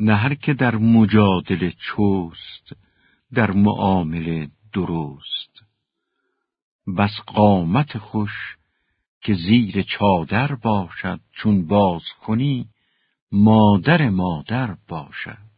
نه هر که در مجادله چوست در معامله درست. بس قامت خوش که زیر چادر باشد چون باز کنی مادر مادر باشد.